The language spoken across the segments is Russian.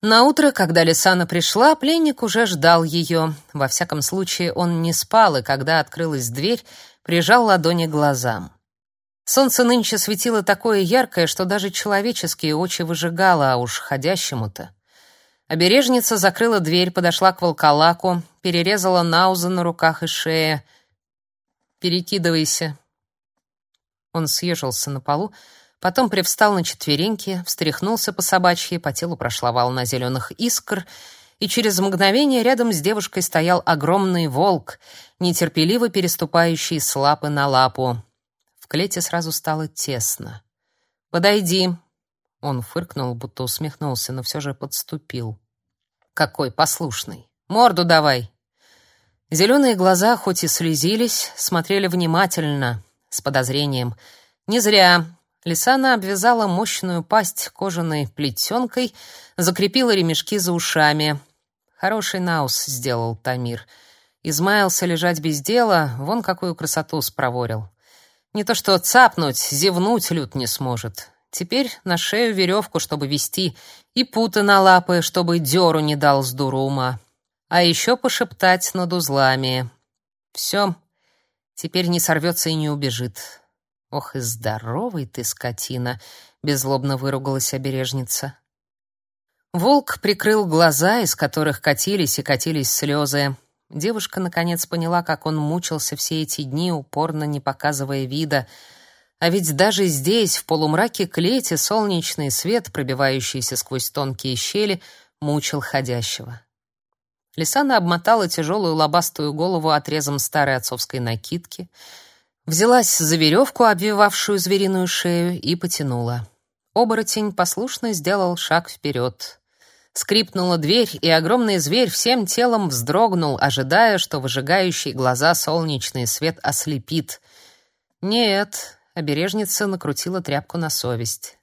На утро, когда Лисана пришла, пленник уже ждал ее. Во всяком случае, он не спал, и когда открылась дверь, прижал ладони к глазам. Солнце нынче светило такое яркое, что даже человеческие очи выжигало, а уж ходящему-то. Обережница закрыла дверь, подошла к волколаку, перерезала наузы на руках и шее. «Перекидывайся». Он съежился на полу, Потом привстал на четвереньки, встряхнулся по собачьи, по телу прошла волна зеленых искр, и через мгновение рядом с девушкой стоял огромный волк, нетерпеливо переступающий с лапы на лапу. В клете сразу стало тесно. «Подойди!» Он фыркнул, будто усмехнулся, но все же подступил. «Какой послушный! Морду давай!» Зеленые глаза, хоть и слезились, смотрели внимательно, с подозрением. «Не зря!» Лисана обвязала мощную пасть кожаной плетенкой, закрепила ремешки за ушами. Хороший наус сделал Тамир. Измаялся лежать без дела, вон какую красоту спроворил. Не то что цапнуть, зевнуть люд не сможет. Теперь на шею веревку, чтобы вести, и путы на лапы, чтобы дёру не дал с дуру ума. А еще пошептать над узлами. Все, теперь не сорвется и не убежит. Ох и здоровый ты, скотина, беззлобно выругалась обережница. Волк прикрыл глаза, из которых катились и катились слезы. Девушка наконец поняла, как он мучился все эти дни, упорно не показывая вида. А ведь даже здесь, в полумраке клети, солнечный свет, пробивающийся сквозь тонкие щели, мучил ходящего. Лисана обмотала тяжелую лобастую голову отрезом старой отцовской накидки — Взялась за веревку, обвивавшую звериную шею, и потянула. Оборотень послушно сделал шаг вперед. Скрипнула дверь, и огромный зверь всем телом вздрогнул, ожидая, что выжигающий глаза солнечный свет ослепит. Нет, обережница накрутила тряпку на совесть.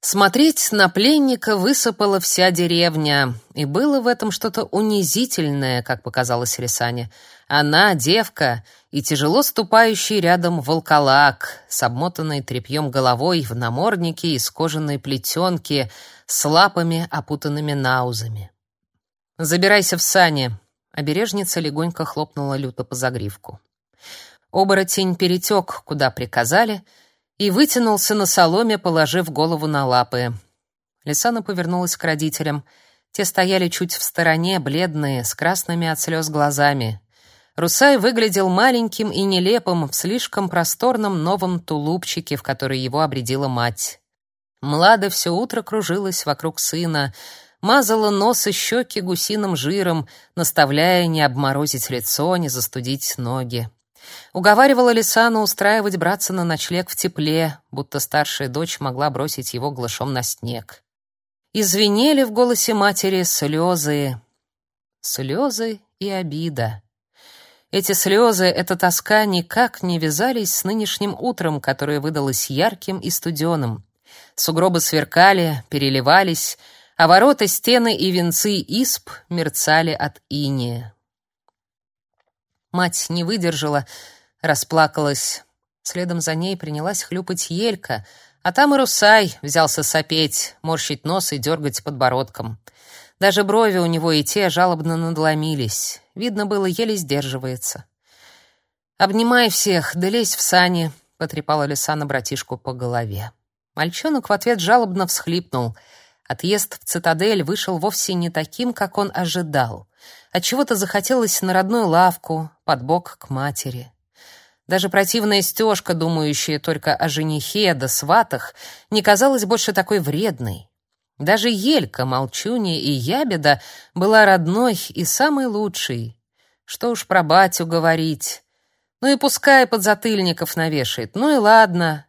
Смотреть на пленника высыпала вся деревня, и было в этом что-то унизительное, как показалось Рисане. Она, девка, и тяжело ступающий рядом волколак с обмотанной тряпьем головой в наморднике из кожаной плетенки с лапами, опутанными наузами. «Забирайся в сани», — обережница легонько хлопнула люто по загривку. Оборотень перетек, куда приказали, и вытянулся на соломе, положив голову на лапы. Лисана повернулась к родителям. Те стояли чуть в стороне, бледные, с красными от слез глазами. Русай выглядел маленьким и нелепым в слишком просторном новом тулупчике, в который его обредила мать. Млада все утро кружилась вокруг сына, мазала нос и щеки гусиным жиром, наставляя не обморозить лицо, не застудить ноги. Уговаривала Лисану устраивать братца на ночлег в тепле, будто старшая дочь могла бросить его глашом на снег. Извинели в голосе матери слезы, слезы и обида. Эти слезы, эта тоска никак не вязались с нынешним утром, которое выдалось ярким и студеным. Сугробы сверкали, переливались, а ворота, стены и венцы исп мерцали от иния. Мать не выдержала, расплакалась. Следом за ней принялась хлюпать Елька, а там и Русай взялся сопеть, морщить нос и дергать подбородком. Даже брови у него и те жалобно надломились. Видно было, еле сдерживается. «Обнимай всех, да лезь в сани», — потрепала Лисана братишку по голове. Мальчонок в ответ жалобно всхлипнул. Отъезд в цитадель вышел вовсе не таким, как он ожидал. Отчего-то захотелось на родную лавку, под бок к матери. Даже противная стежка, думающая только о женихе да сватах, не казалась больше такой вредной. Даже Елька, Молчунья и Ябеда была родной и самой лучшей. Что уж про батю говорить. Ну и пускай подзатыльников навешает. Ну и ладно.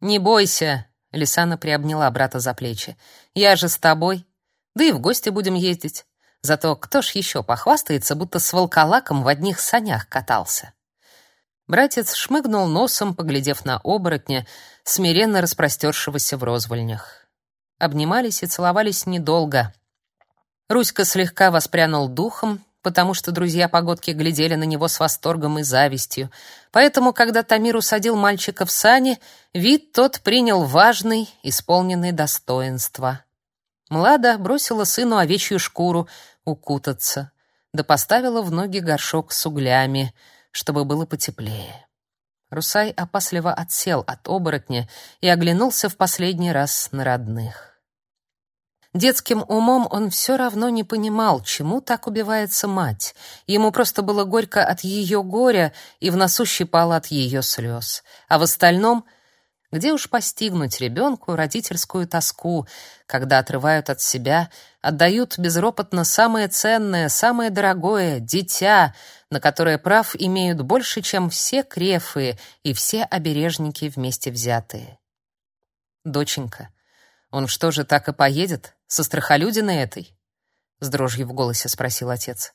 Не бойся, Лисана приобняла брата за плечи. Я же с тобой. Да и в гости будем ездить. Зато кто ж еще похвастается, будто с волколаком в одних санях катался. Братец шмыгнул носом, поглядев на оборотня, смиренно распростершегося в розвольнях обнимались и целовались недолго. Руська слегка воспрянул духом, потому что друзья погодки глядели на него с восторгом и завистью. Поэтому, когда Тамир усадил мальчика в сани, вид тот принял важный, исполненный достоинства. Млада бросила сыну овечью шкуру укутаться, да поставила в ноги горшок с углями, чтобы было потеплее. Русай опасливо отсел от оборотня и оглянулся в последний раз на родных. Детским умом он все равно не понимал, чему так убивается мать. Ему просто было горько от ее горя и в носу щипало от ее слез. А в остальном, где уж постигнуть ребенку родительскую тоску, когда отрывают от себя, отдают безропотно самое ценное, самое дорогое — дитя, на которое прав имеют больше, чем все крефы и все обережники вместе взятые. «Доченька, он что же так и поедет?» Со страхолюдиной этой? С дрожью в голосе спросил отец.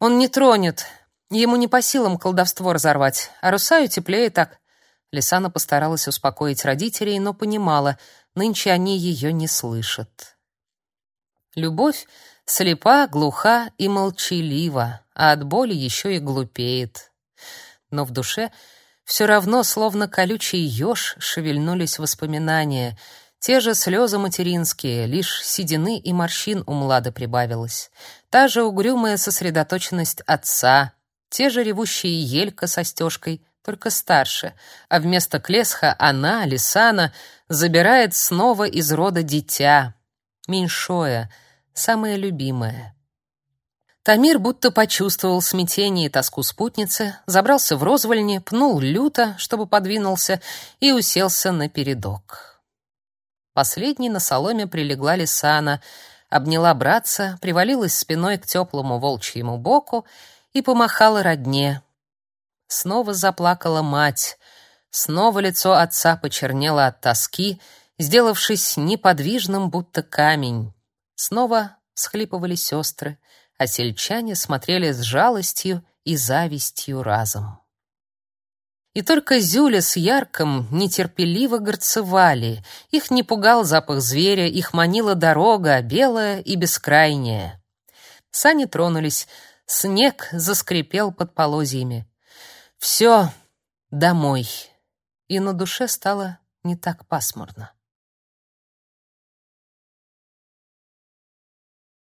Он не тронет. Ему не по силам колдовство разорвать, а Русаю теплее так. Лисана постаралась успокоить родителей, но понимала, нынче они ее не слышат. Любовь слепа, глуха и молчалива, а от боли еще и глупеет. Но в душе все равно, словно колючий еж, шевельнулись воспоминания — те же слезы материнские, лишь седины и морщин у Млады прибавилось. Та же угрюмая сосредоточенность отца, те же ревущие Елька со стежкой, только старше, а вместо Клесха она, Лисана, забирает снова из рода дитя, меньшое, самое любимое. Тамир будто почувствовал смятение и тоску спутницы, забрался в розвольни, пнул люто, чтобы подвинулся, и уселся на передок. Последней на соломе прилегла Лисана, обняла братца, привалилась спиной к теплому волчьему боку и помахала родне. Снова заплакала мать. Снова лицо отца почернело от тоски, сделавшись неподвижным, будто камень. Снова схлипывали сестры, а сельчане смотрели с жалостью и завистью разом. И только Зюля с Ярком нетерпеливо горцевали. Их не пугал запах зверя, их манила дорога, белая и бескрайняя. Сани тронулись, снег заскрипел под полозьями. Все, домой. И на душе стало не так пасмурно.